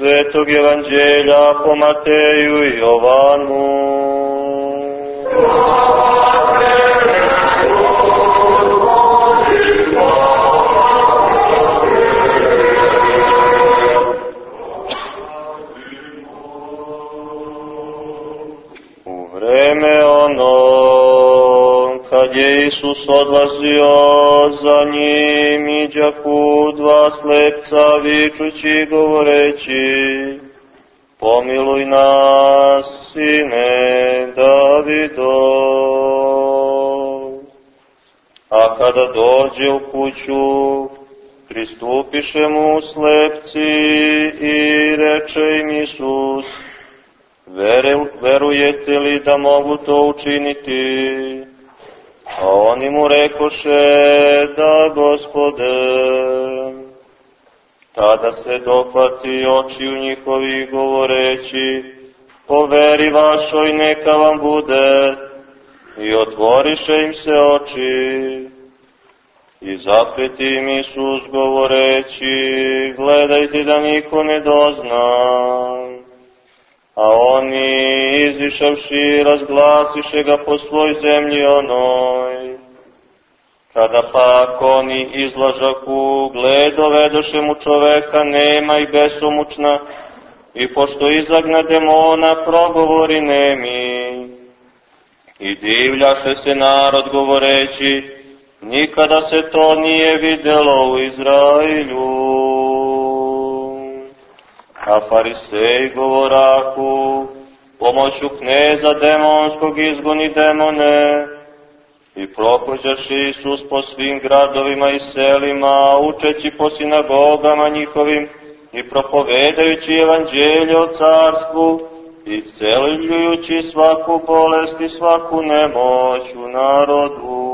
svetog evanđelja po Mateju i Jovanu. Isus odlazio za njim, iđaku dva slepca vičući govoreći, pomiluj nas, sine Davidov. A kada dođe u kuću, pristupiše mu slepci i reče im Isus, Vere, verujete li da mogu to učiniti? A oni mu rekoše, da gospode. Tada se dohvati u njihovi govoreći, po veri vašoj neka vam bude, i otvoriše im se oči. I zapeti im Isus govoreći, gledajte da niko ne dozna. A oni, izišavši, razglasiše ga po svoj zemlji onoj. Kada pak oni izlažaku, gledovedoše mu čoveka nema i besomučna, i pošto izagna demona, progovori nemi. I divljaše se narod govoreći, nikada se to nije videlo u Izrailju. A fariseji govoraku, pomoću kneza demonskog izgoni demone, i prohođaš Isus po svim gradovima i selima, učeći po sinagogama njihovim i propovedajući evanđelje o carstvu i celjujući svaku bolest i svaku nemoć u narodu.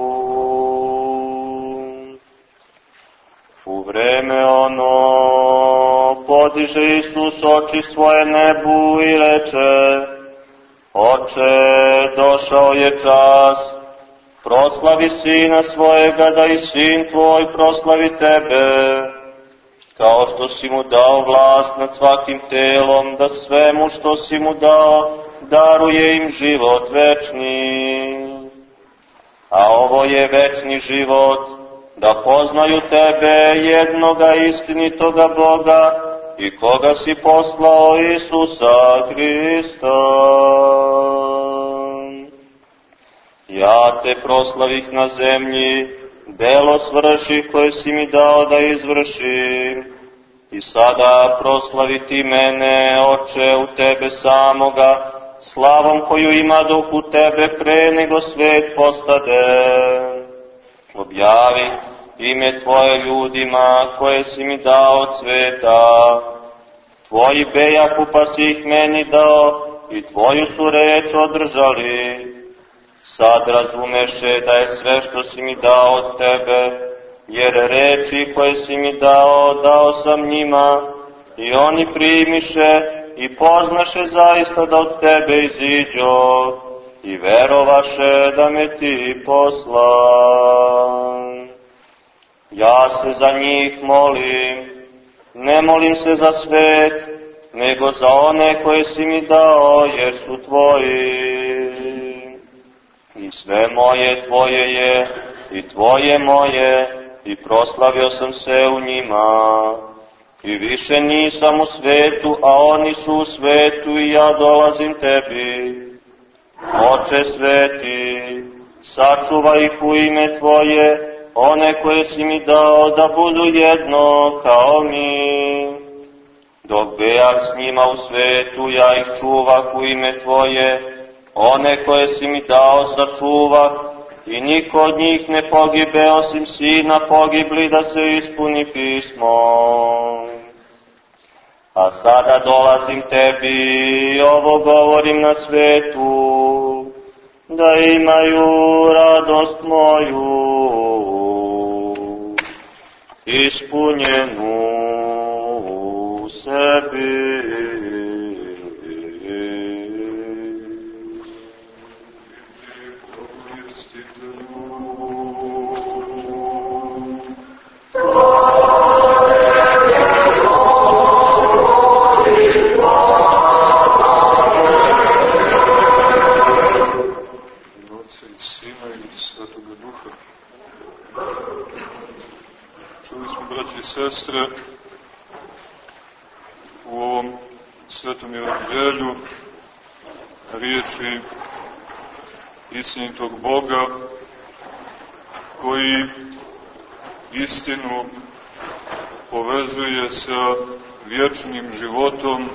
U vreme ono podiže Isus oči svoje nebu i reče, Oče, došao je čas, proslavi sina svojega, da i sin tvoj proslavi tebe, kao što si mu dao vlast nad svakim telom, da svemu što si mu dao, daruje im život večni. A ovo je večni život, da poznaju tebe, jednoga istinitoga Boga, i koga si poslao Isusa Hrista. Ja te proslavih na zemlji, delo svrši koje si mi dao da izvršim. I sada proslavi ti mene, oče, u tebe samoga, slavom koju ima duh u tebe pre nego svet postade. Objavi ime Tvoje ljudima koje si mi dao od sveta. Tvoji bejaku pa si ih meni dao i Tvoju su reč održali. Sad razumeše da je sve što si mi dao od Tebe, jer reči koje si mi dao, dao sam njima i oni primiše i poznaše zaista da od Tebe iziđo i verovaše da me Ti poslan. Ja se za njih molim, ne molim se za svet, nego za one koje si mi dao, jer su Tvoji. I sve moje Tvoje je, i Tvoje moje, i proslavio sam se u njima. I više nisam u svetu, a oni su u svetu i ja dolazim Tebi. Oče sveti, sačuvaj ih u ime Tvoje, one koje si mi dao da budu jedno kao mi. Dok bejak s njima u svetu, ja ih čuvah u ime Tvoje, one koje si mi dao sačuvah, i niko od njih ne pogibe osim sina pogibli da se ispuni pismo. A sada dolazim tebi ovo govorim na svetu, da imaju radost moju ispunjenu sebi. Istinitog Boga koji istinu povezuje sa vječnim životom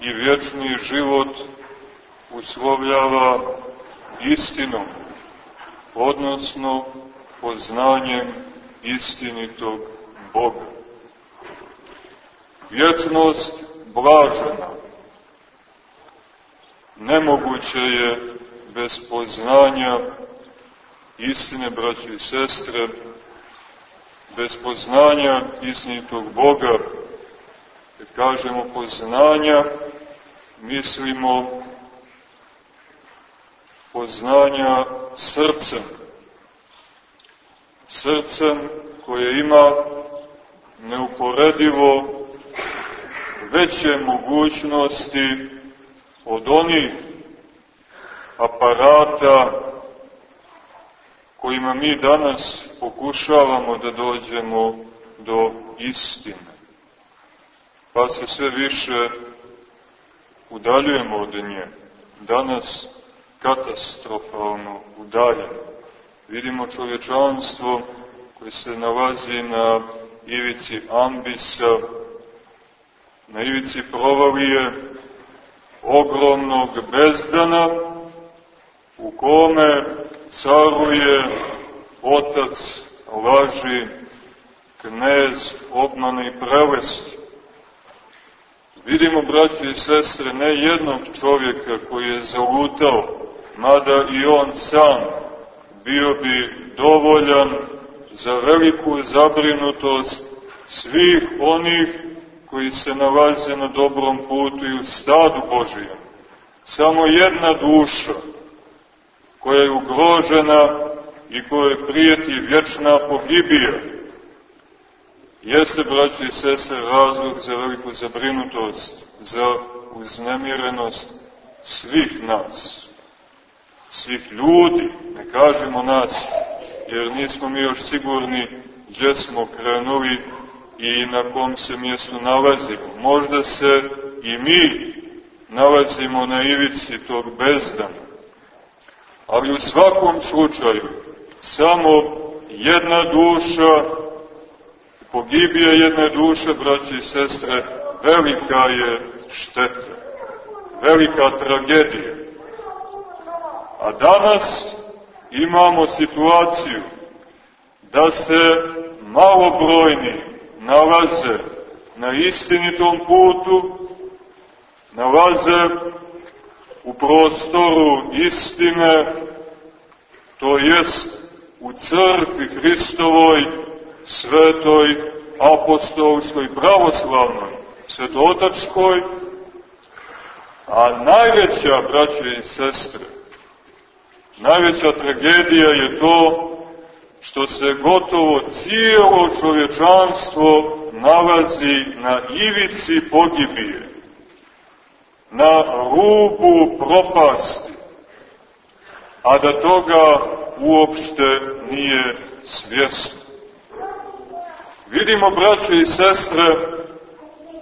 i vječni život uslovljava istinom, odnosno poznanjem istinitog Boga. Vječnost blažena nemoguće je bez poznanja istine, braće i sestre, bez poznanja istinitog Boga, kad kažemo poznanja, mislimo poznanja srcem. Srcem koje ima neuporedivo veće mogućnosti od onih aparata kojima mi danas pokušavamo da dođemo do istine. Pa se sve više udaljujemo od nje. Danas katastrofalno udaljeno. Vidimo čovječanstvo koje se nalazi na ivici ambisa, na ivici provalije ogromnog bezdana u kome caruje otac laži, knez obmane i prelesti. Vidimo, braći i sestre, ne jednog čovjeka koji je zalutao, mada i on sam bio bi dovoljan za veliku zabrinutost svih onih koji se nalaze na dobrom putu i u stadu Božijem. Samo jedna duša koja je ugrožena i koje prijeti vječna pogibija, jeste, braći i sestre, razlog za veliku zabrinutost, za uznemirenost svih nas, svih ljudi, ne kažemo nas, jer nismo mi još sigurni gdje smo krenuli i na kom se mjestu nalazimo. Možda se i mi nalazimo na ivici tog bezdana. Ali u svakom slučaju, samo jedna duša, pogibije jedne duše, braći i sestre, velika je šteta, velika tragedija. A danas imamo situaciju da se malobrojni nalaze na istinitom putu, nalaze u prostoru istine, to jest u crkvi Hristovoj, svetoj, apostolskoj, pravoslavnoj, svetotačkoj, a najveća, braće i sestre, najveća tragedija je to što se gotovo cijelo čovječanstvo nalazi na ivici pogibije, na rubu propasti, a da toga uopšte nije svjesno. Vidimo, braće i sestre,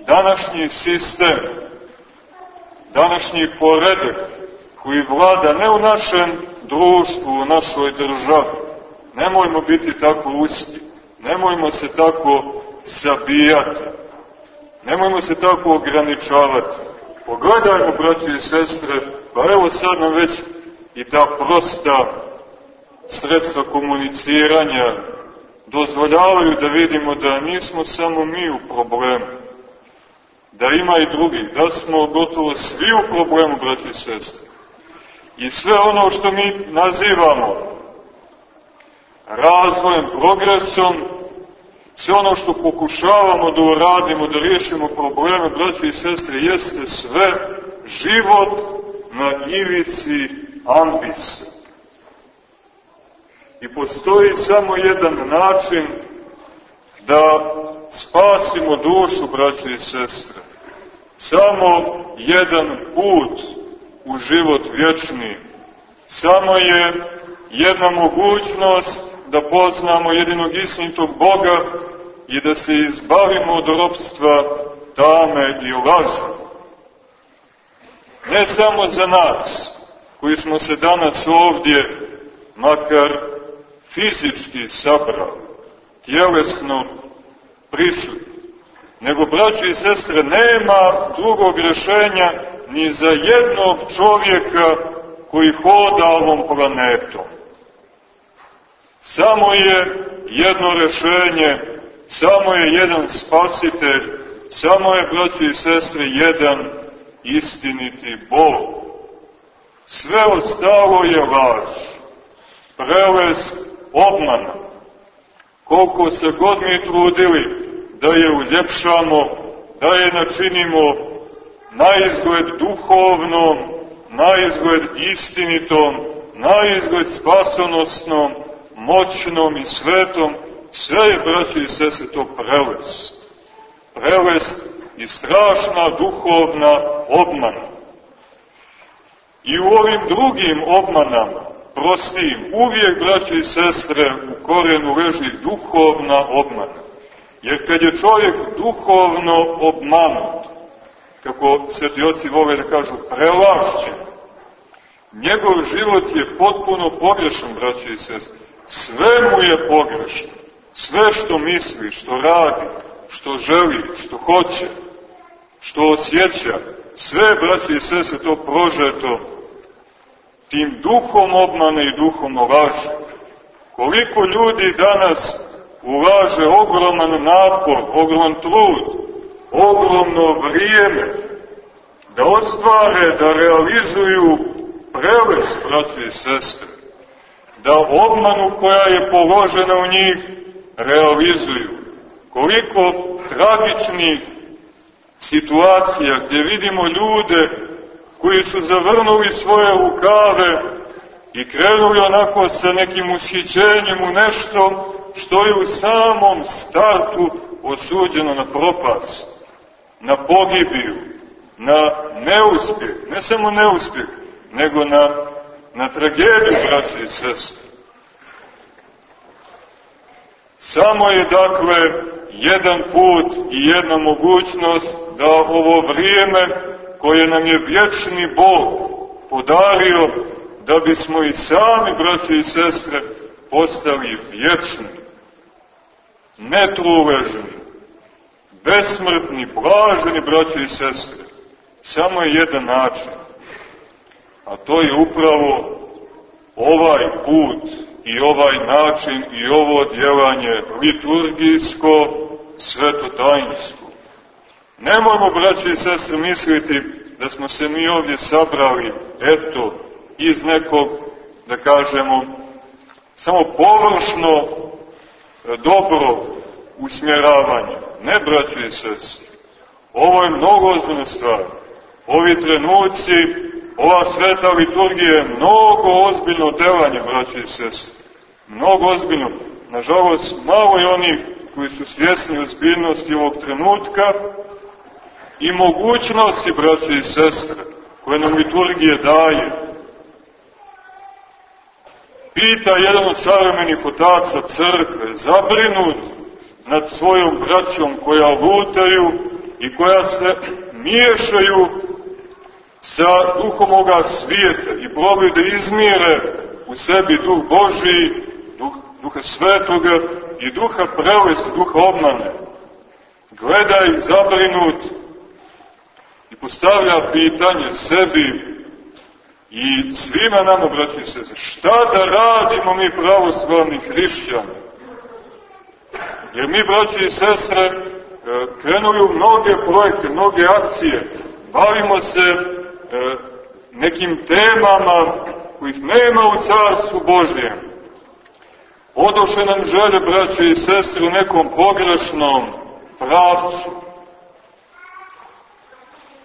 današnji sistem, današnji poredak koji vlada ne u našem društvu, u našoj državi, Nemojmo biti tako uski. Nemojmo se tako zabijati. Nemojmo se tako ograničavati. Pogledajmo, braći i sestre, pa evo sad nam već i ta prosta sredstva komuniciranja dozvoljavaju da vidimo da nismo samo mi u problemu, da ima i drugi, da smo gotovo svi u problemu, braći i sestre. I sve ono što mi nazivamo razvojem, progresom, sve ono što pokušavamo da uradimo, da riješimo probleme, braći i sestre, jeste sve život na ivici ambisa. I postoji samo jedan način da spasimo dušu, braći i sestre. Samo jedan put u život vječni. Samo je jedna mogućnost da poznamo jedinog istinitog Boga i da se izbavimo od ropstva tame i laža. Ne samo za nas, koji smo se danas ovdje, makar fizički sabrali, tjelesno prisutni, nego, braći i sestre, nema drugog rešenja ni za jednog čovjeka koji hoda ovom planetom. Samo je jedno rešenje, samo je jedan spasitelj, samo je, braći i sestre, jedan istiniti Bog. Sve ostalo je laž, prelez, obmana. Koliko se god mi trudili da je uljepšamo, da je načinimo na izgled duhovnom, na izgled istinitom, na izgled spasonosnom, moćnom i svetom, sve je, braći i sese, to prelest. Prelest i strašna duhovna obmana. I u ovim drugim obmanama, prostim, uvijek, braći i sestre, u korenu leži duhovna obmana. Jer kad je čovjek duhovno obmanut, kako sveti oci vole da kažu, prelašćen, njegov život je potpuno pogrešan, braći i sestre. Sve mu je pogrešno. Sve što misli, što radi, što želi, što hoće, što osjeća, sve, braći i sestre, to prožeto tim duhom obmane i duhom laži. Koliko ljudi danas ulaže ogroman napor, ogroman trud, ogromno vrijeme da ostvare, da realizuju prelest, braći i sestre, da obmanu koja je položena u njih realizuju. Koliko tragičnih situacija gdje vidimo ljude koji su zavrnuli svoje rukave i krenuli onako sa nekim ushićenjem u nešto što je u samom startu osuđeno na propast, na pogibiju, na neuspjeh, ne samo neuspjeh, nego na, na tragediju, braće i sestre. Samo je, dakle, jedan put i jedna mogućnost da ovo vrijeme koje nam je vječni Bog podario, da bismo i sami, braće i sestre, postali vječni netruležni, besmrtni, blaženi, braći i sestre. Samo je jedan način, a to je upravo ovaj put i ovaj način i ovo djelanje liturgijsko, svetotajnsko. Nemojmo, braći i sestre, misliti da smo se mi ovdje sabrali, eto, iz nekog, da kažemo, samo površno dobro usmjeravanje. Ne, braće i sestri. Ovo je mnogo ozbiljna stvar. Ovi trenuci, ova sveta liturgija je mnogo ozbiljno delanje, braće i sestri. Mnogo ozbiljno. Nažalost, malo je onih koji su svjesni ozbiljnosti ovog trenutka i mogućnosti, braće i sestre, koje nam liturgije daje pita jedan od savremenih otaca crkve, zabrinut nad svojom braćom koja lutaju i koja se miješaju sa duhom ovoga svijeta i probaju da izmire u sebi duh Božiji, duh, duha svetoga i duha prelesti, duha obmane. Gleda ih zabrinut postavlja pitanje sebi I svima nama, braći sese, šta da radimo mi pravoslavni hrišćani? Jer mi, braći i sestre, e, krenuli u mnoge projekte, mnoge akcije, bavimo se e, nekim temama kojih nema u Carstvu Božjem. Odoše nam želje, braće i sestre, u nekom pogrešnom pravcu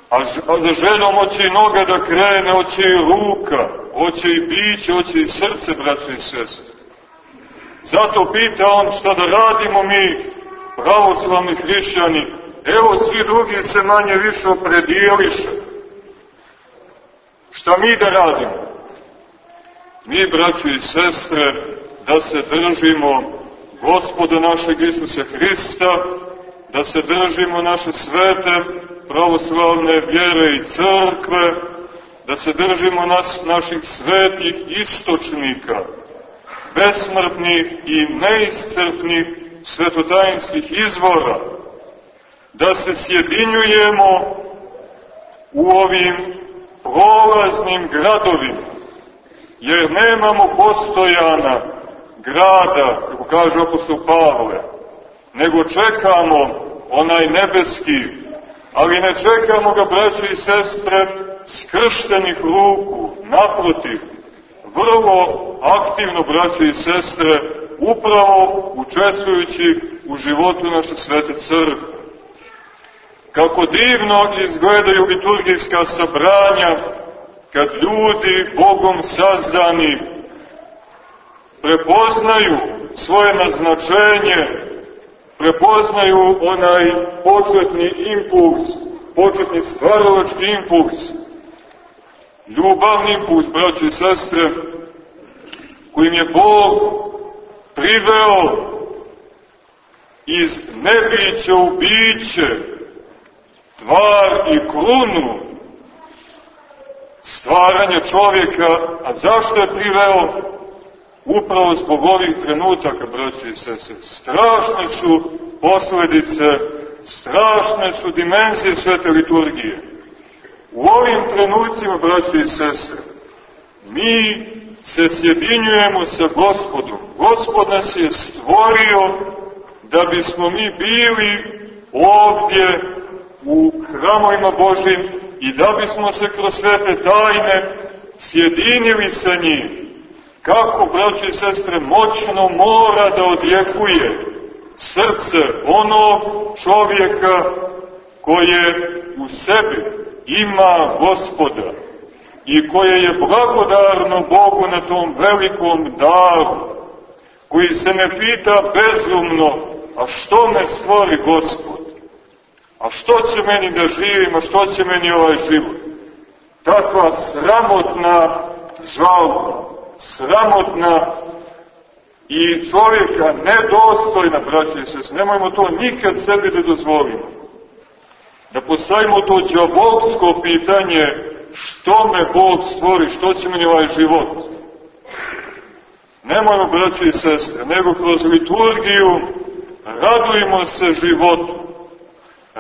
A, za željom hoće i noga da krene, hoće i ruka, hoće i biće, hoće i srce, braće i sestre. Zato pita on šta da radimo mi, pravoslavni hrišćani, evo svi drugi se manje više opredijeliše. Šta mi da radimo? Mi, braće i sestre, da se držimo gospoda našeg Isusa Hrista, da se držimo naše svete pravoslavne vjere i crkve, da se držimo nas, naših svetih istočnika, besmrtnih i neiscrpnih svetotajinskih izvora, da se sjedinjujemo u ovim prolaznim gradovima, jer nemamo postojana grada, kako kaže apostol Pavle, nego čekamo onaj nebeski, ali ne čekamo ga, braće i sestre, skrštenih ruku, naprotiv, vrlo aktivno, braće i sestre, upravo učestvujući u životu naše svete crkve. Kako divno izgledaju liturgijska sabranja, kad ljudi Bogom sazdani prepoznaju svoje naznačenje, prepoznaju onaj početni impuls, početni stvaralački impuls, ljubavni impuls, braći i sestre, kojim je Bog priveo iz nebića u biće, tvar i krunu stvaranja čovjeka, a zašto je priveo? Upravo zbog ovih trenutaka, braći i sese. Strašne su posledice, strašne su dimenzije svete liturgije. U ovim trenucima, braći i sese, mi se sjedinjujemo sa gospodom. Gospod nas je stvorio da bismo mi bili ovdje u hramovima Božim i da bismo se kroz svete tajne sjedinili sa njim. Kako, braći i sestre, moćno mora da odjekuje srce onog čovjeka koje u sebi ima gospoda i koje je blagodarno Bogu na tom velikom daru, koji se ne pita bezumno, a što me stvori gospod? A što će meni da živim, a što će meni ovaj život? Takva sramotna žalba, sramotna i čovjeka nedostojna, braće i sest. Nemojmo to nikad sebi da dozvolimo. Da postavimo to džabovsko pitanje što me Bog stvori, što će meni ovaj život. Nemojmo, braće i sestre, nego kroz liturgiju radujemo se životu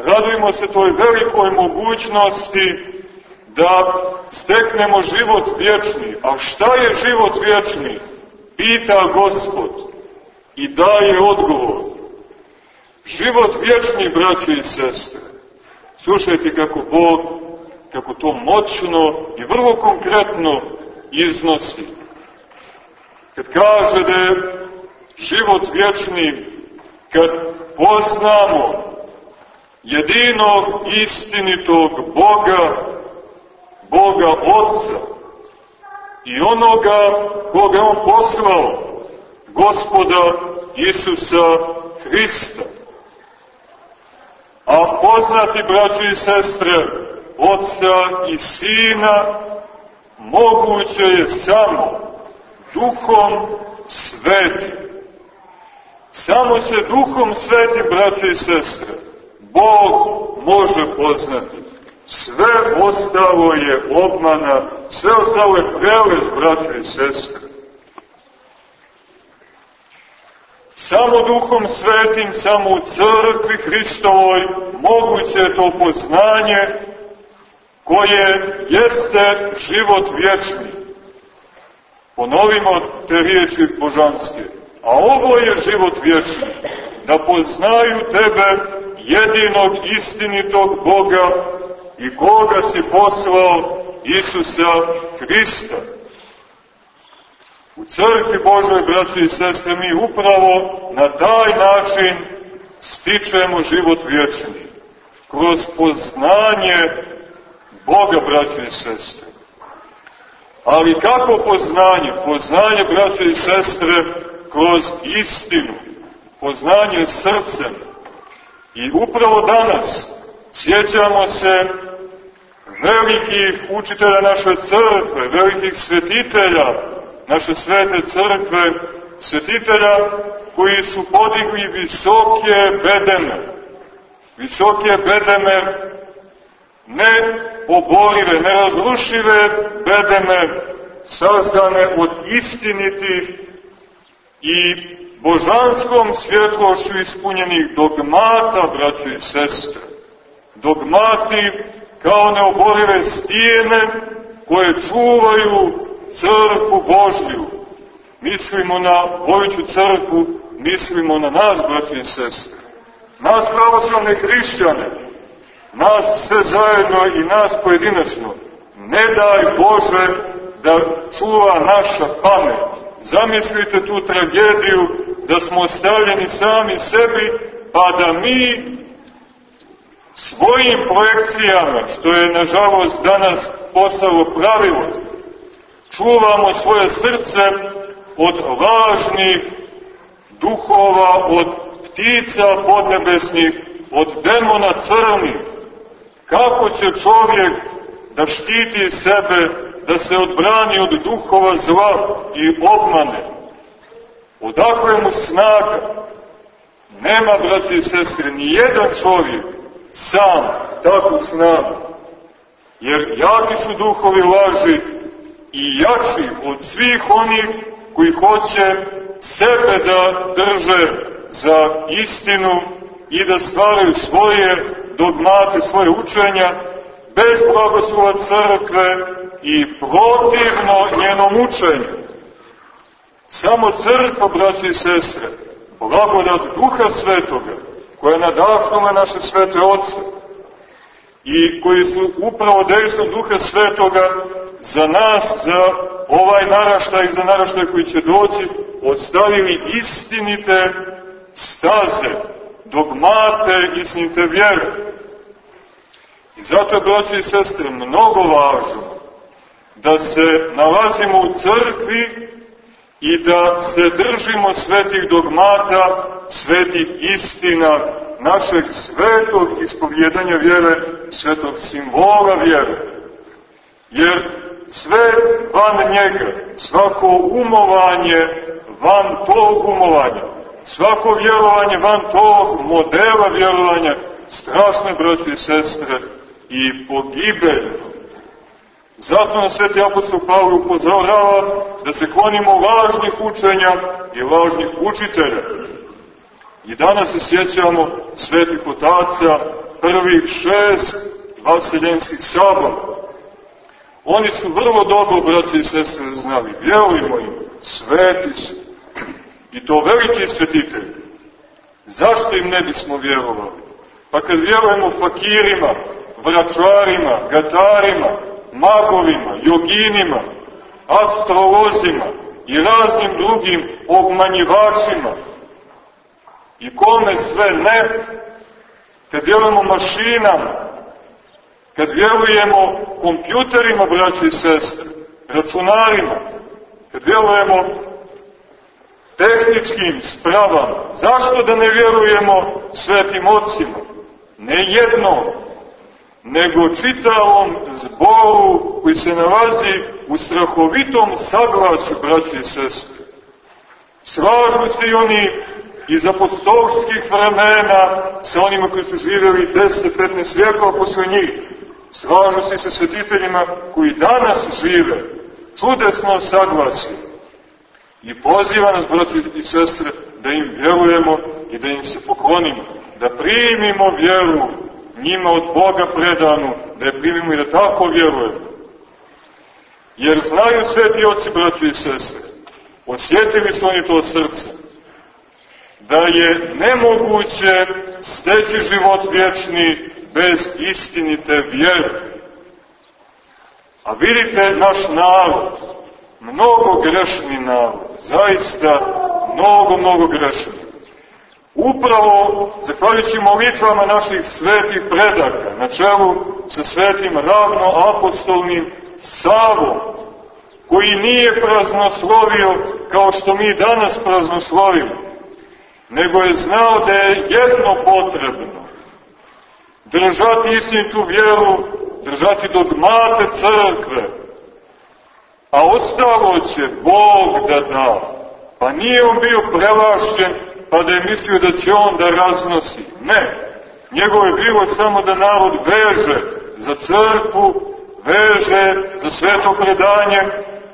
Radujemo se toj velikoj mogućnosti da steknemo život vječni. A šta je život vječni? Pita Gospod i daje odgovor. Život vječni, braće i sestre. Slušajte kako Bog, kako to moćno i vrlo konkretno iznosi. Kad kaže da je život vječni, kad poznamo jedinog istinitog Boga, Boga Otca i onoga koga on poslao, gospoda Isusa Hrista. A poznati braći i sestre, Otca i Sina, moguće je samo Duhom Svetim. Samo se Duhom Svetim, braći i sestre, Bog može poznati. Sve ostalo je obmana, sve ostalo je prelez, braćo i sestre. Samo duhom svetim, samo u crkvi Hristovoj moguće je to poznanje koje jeste život vječni. Ponovimo te riječi božanske. A ovo je život vječni. Da poznaju tebe jedinog istinitog Boga i koga si poslao Isusa Hrista. U crkvi Božoj, braći i sestre, mi upravo na taj način stičemo život vječni. Kroz poznanje Boga, braći i sestre. Ali kako poznanje? Poznanje, braći i sestre, kroz istinu. Poznanje srcem, I upravo danas sjećamo se velikih učitelja naše crkve, velikih svetitelja naše svete crkve, svetitelja koji su podigli visoke bedeme. Visoke bedeme ne oborive, nerazrušive bedeme sazdane od istinitih i božanskom svjetlošću ispunjenih dogmata, braćo i sestre. Dogmati kao neoborive stijene koje čuvaju crkvu Božju. Mislimo na Bojuću crkvu, mislimo na nas, braćo i sestre. Nas pravoslavne hrišćane, nas sve zajedno i nas pojedinačno. Ne daj Bože da čuva naša pamet. Zamislite tu tragediju da smo ostavljeni sami sebi, pa da mi svojim projekcijama, što je nažalost danas postalo pravilo, čuvamo svoje srce od lažnih duhova, od ptica podnebesnih, od demona crnih. Kako će čovjek da štiti sebe, da se odbrani od duhova zla i obmane? Odakle mu snaga? Nema, braći i sestre, ni jedan čovjek sam takvu snagu. Jer jaki su duhovi laži i jači od svih onih koji hoće sebe da drže za istinu i da stvaraju svoje dogmate, svoje učenja, bez blagoslova crkve i protivno njenom učenju. Samo crkva, braći i sestre, blagodat Duha Svetoga, koja je nadahnula naše svete oce i koji su upravo dejstvo Duha Svetoga za nas, za ovaj naraštaj za naraštaj koji će doći, odstavili istinite staze, dogmate, istinite vjere. I zato braći i sestre, mnogo važno da se nalazimo u crkvi i da se držimo svetih dogmata, svetih istina, našeg svetog ispovjedanja vjere, svetog simbola vjere. Jer sve van njega, svako umovanje van tog umovanja, svako vjerovanje van tog modela vjerovanja, strašne braće i sestre, i pogibeljno. Zato nas sveti apostol Pavle upozorava da se klonimo lažnih učenja i lažnih učitelja. I danas se sjećamo svetih otaca, prvih šest vaseljenskih sabora. Oni su vrlo dobro, braći i sestre, znali. Vjerujemo im, sveti su. I to veliki svetitelji. Zašto im ne bismo vjerovali? Pa kad vjerujemo fakirima, vračarima, gatarima, magovima, joginima, astrolozima i raznim drugim obmanjivačima i kome sve ne, kad vjerujemo mašinama, kad vjerujemo kompjuterima, braći i sestre, računarima, kad vjerujemo tehničkim spravama, zašto da ne vjerujemo svetim ocima? Ne jednom, nego čitavom zboru koji se nalazi u strahovitom saglasu, braći i sestre. Slažu se i oni iz apostolskih vremena sa onima koji su živjeli 10-15 vijekova posle njih. Slažu se i sa svetiteljima koji danas žive. Čudesno saglasi. I poziva nas, braći i sestre, da im vjerujemo i da im se poklonimo. Da primimo vjeru njima od Boga predanu, da je primimo i da tako vjerujemo. Jer znaju sveti oci, braći i sestre, osjetili su oni to srce, da je nemoguće steći život vječni bez istinite vjere. A vidite naš narod, mnogo grešni narod, zaista mnogo, mnogo grešni upravo zahvaljujući molitvama naših svetih predaka, na čelu sa svetim ravnoapostolnim Savom, koji nije praznoslovio kao što mi danas praznoslovimo, nego je znao da je jedno potrebno, držati istinitu vjeru, držati dogmate crkve, a ostalo će Bog da da. Pa nije on bio prelašćen, pa da je mislio da će on da raznosi. Ne, njegovo je bilo samo da narod veže za crkvu, veže za sveto predanje,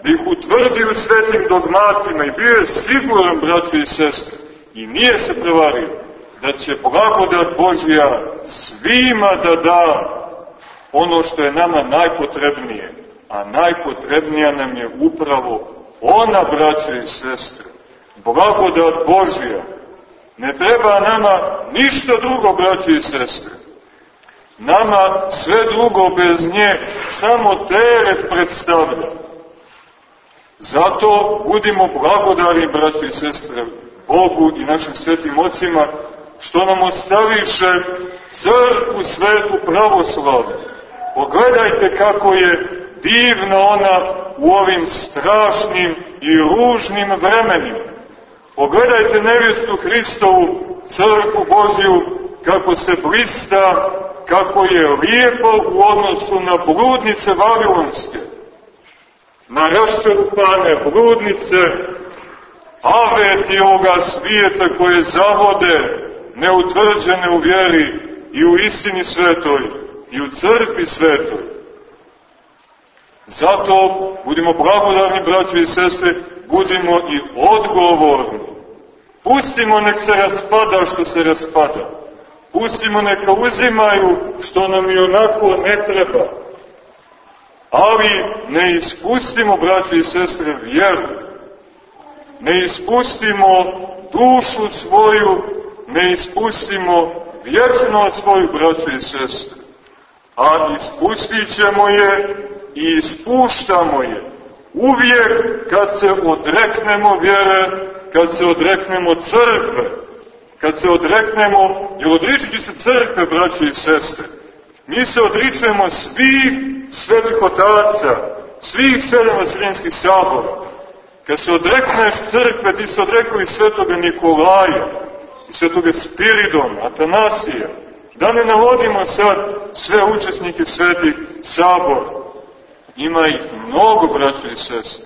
da ih utvrdi u svetim dogmatima i bio je siguran, braći i sestre, i nije se prevario, da će blagodat Božja svima da da ono što je nama najpotrebnije, a najpotrebnija nam je upravo ona, braće i sestre, blagodat Božja. Ne treba nama ništa drugo, braće i sestre. Nama sve drugo bez nje samo teret predstavlja. Zato budimo blagodari, braći i sestre, Bogu i našim svetim ocima, što nam ostaviše crkvu svetu pravoslavnu. Pogledajte kako je divna ona u ovim strašnim i ružnim vremenima. Pogledajte nevjestu Hristovu, crkvu Božju, kako se blista, kako je lijepo u odnosu na bludnice Vavilonske, na raščerupane bludnice, aveti ovoga svijeta koje zavode neutvrđene u vjeri i u istini svetoj i u crkvi svetoj. Zato budimo blagodarni, braći i sestre, budimo i odgovorni. Pustimo nek se raspada što se raspada. Pustimo neka uzimaju što nam i onako ne treba. Ali ne ispustimo, braći i sestre, vjeru. Ne ispustimo dušu svoju, ne ispustimo vječnost svoju, braći i sestre. A ispustit ćemo je i ispuštamo je. Uvijek kad se odreknemo vjere, kad se odreknemo crkve, kad se odreknemo, jer odričući se crkve, braće i sestre, mi se odričujemo svih svetih otaca, svih sedam vasiljenskih sabora. Kad se odrekneš crkve, ti se odrekao i svetoga Nikolaja, i svetoga Spiridona, Atanasija. Da ne navodimo sad sve učesnike svetih sabora. Ima ih mnogo, braćo i sestre.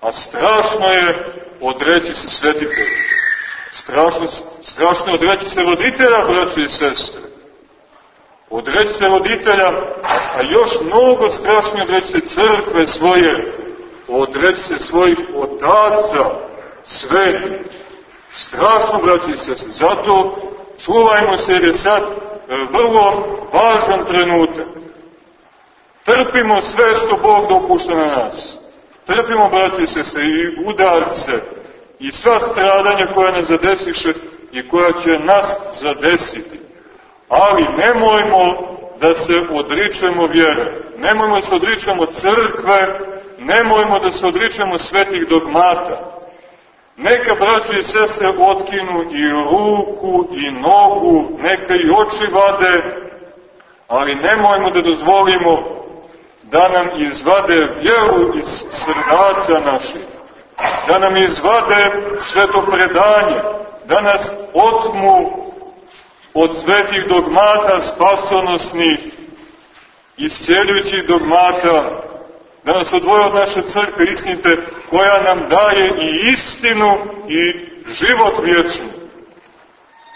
A strašno je odreći se svetitelja. Strašno, strašno je odreći se roditelja, braćo i sestre. Odreći se roditelja, a još mnogo strašnije odreći se crkve svoje, odreći se svojih otaca, sveti. Strašno, braći sestre. Zato čuvajmo se jer je sad e, vrlo važan trenutak. Trpimo sve što Bog dopušta na nas. Trpimo, braći i sestre, i udarce, i sva stradanja koja nas zadesiše i koja će nas zadesiti. Ali nemojmo da se odričemo vjere, nemojmo da se odričemo crkve, nemojmo da se odričemo svetih dogmata. Neka braći i sestre otkinu i ruku i nogu, neka i oči vade, ali nemojmo da dozvolimo da nam izvade vjeru iz srdaca naših da nam izvade sveto predanje, da nas otmu od svetih dogmata spasonosnih, iscijeljujućih dogmata, da nas odvoje od naše crkve istinite, koja nam daje i istinu i život vječni.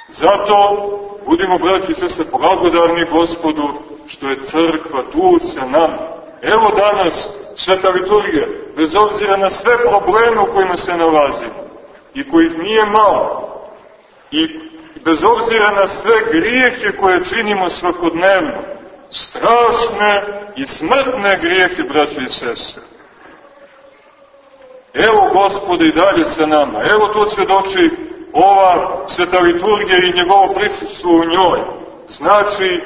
Zato budimo, braći i sese, blagodarni gospodu, što je crkva tu sa nama. Evo danas sveta liturgija, bez obzira na sve probleme u kojima se nalazimo, i kojih nije malo, i bez obzira na sve grijehe koje činimo svakodnevno, strašne i smrtne grijehe, braći i sestre. Evo gospode i dalje sa nama, evo to svedoči ova sveta liturgija i njegovo prisustvo u njoj. Znači,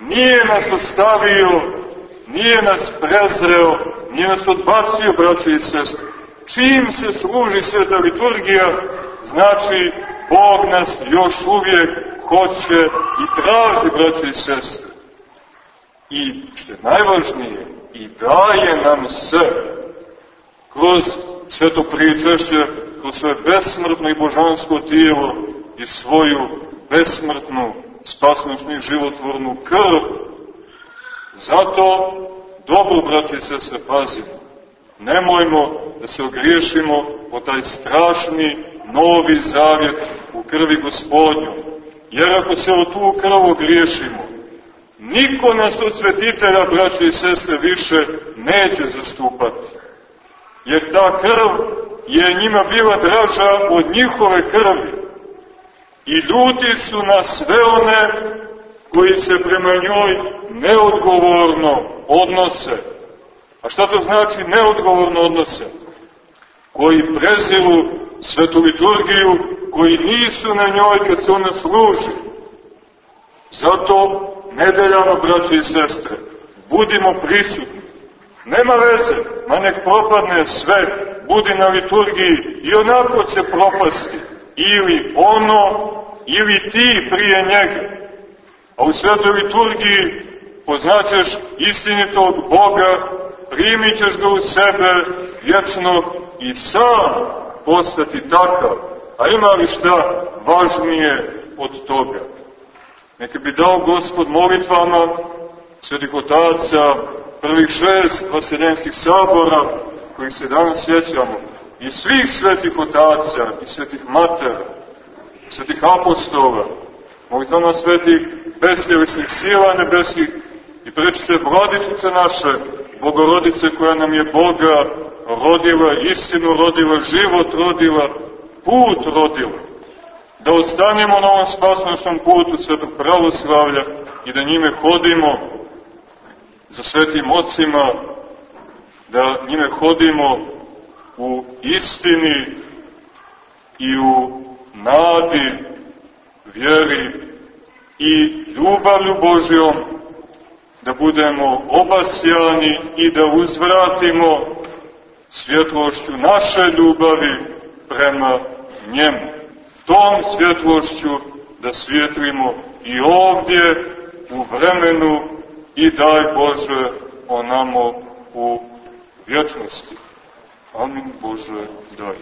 nije nas ostavio nije nas prezreo, nije nas odbacio, braće i sestre. Čim se služi sveta liturgija, znači Bog nas još uvijek hoće i traži, braće i sestre. I, što je najvažnije, i daje nam sve kroz sveto pričešće, kroz svoje besmrtno i božansko tijelo i svoju besmrtnu, spasnošnu i životvornu krv Zato, dobro, braći i sestre, pazimo. Nemojmo da se ogriješimo o taj strašni novi zavjet u krvi gospodnju. Jer ako se o tu krv ogriješimo, niko nas od svetitelja, braće i sestre, više neće zastupati. Jer ta krv je njima bila draža od njihove krvi. I ljuti su na sve one koji se prema njoj neodgovorno odnose. A šta to znači neodgovorno odnose? Koji preziru svetu liturgiju, koji nisu na njoj kad se ona služi. Zato, nedeljano, braće i sestre, budimo prisutni. Nema veze, ma nek propadne sve, budi na liturgiji i onako će propasti. Ili ono, ili ti prije njega. A u svetoj liturgiji poznaćeš istinitog Boga, primit ćeš ga u sebe vječnog i sam postati takav. A ima li šta važnije od toga? Neka bi dao Gospod molitvama svetih otaca, prvih šest vaseljenskih sabora, kojih se danas sjećamo, i svih svetih otaca i svetih matera, svetih apostola, molitvama svetih besjelisnih sila nebeskih i prečice vladičice naše, Bogorodice koja nam je Boga rodila, istinu rodila, život rodila, put rodila. Da ostanemo na ovom spasnošnom putu svetog pravoslavlja i da njime hodimo za svetim ocima, da njime hodimo u istini i u nadi, vjeri i ljubavlju Božjom, da budemo obasjani i da uzvratimo svjetlošću naše ljubavi prema njemu. Tom svjetlošću da svjetlimo i ovdje u vremenu i daj Bože onamo u vječnosti. Amin Bože daj.